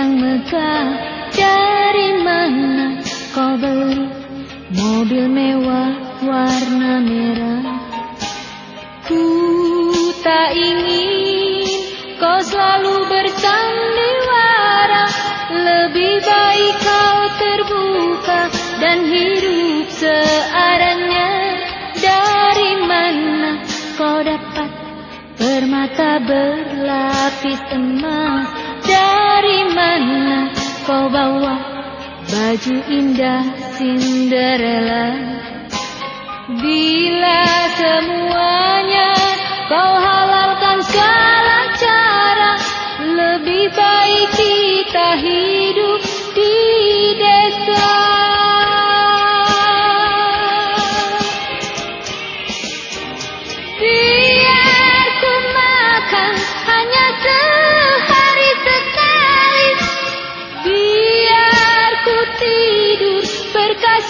muka Dari mana kau beli Mobil mewah warna merah? Ku tak ingin kau selalu bersandiwara Lebih baik kau terbuka dan hidup seadanya Dari mana kau dapat permata berlapis emas dari mana kau bawa baju indah Cinderella? Bila semuanya kau halalkan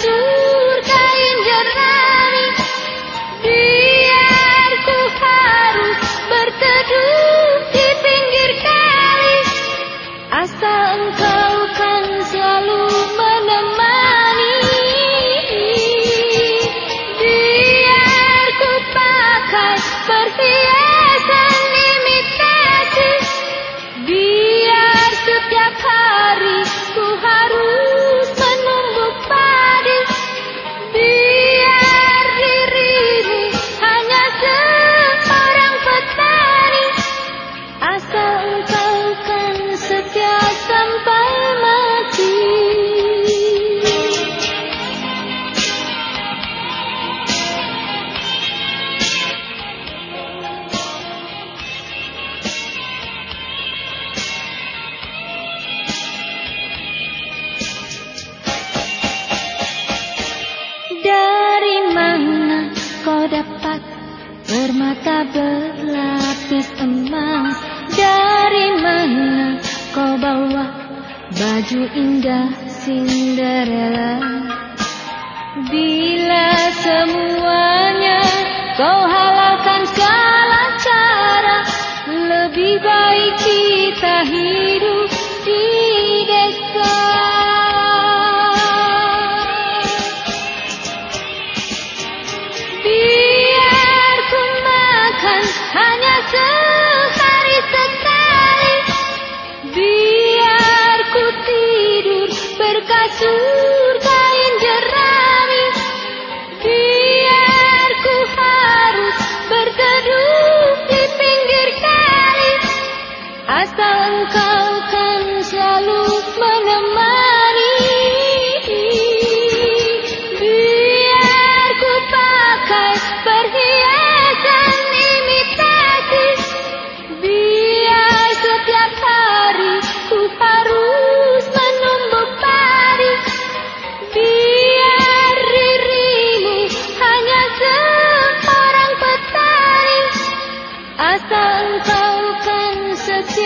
do baju indah Cinderella. Bila semuanya kau halalkan segala cara Lebih baik kita hidup engkau kan selalu menemani. Biar ku pakai perhiasan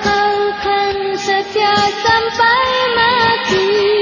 kau kan setia sampai mati.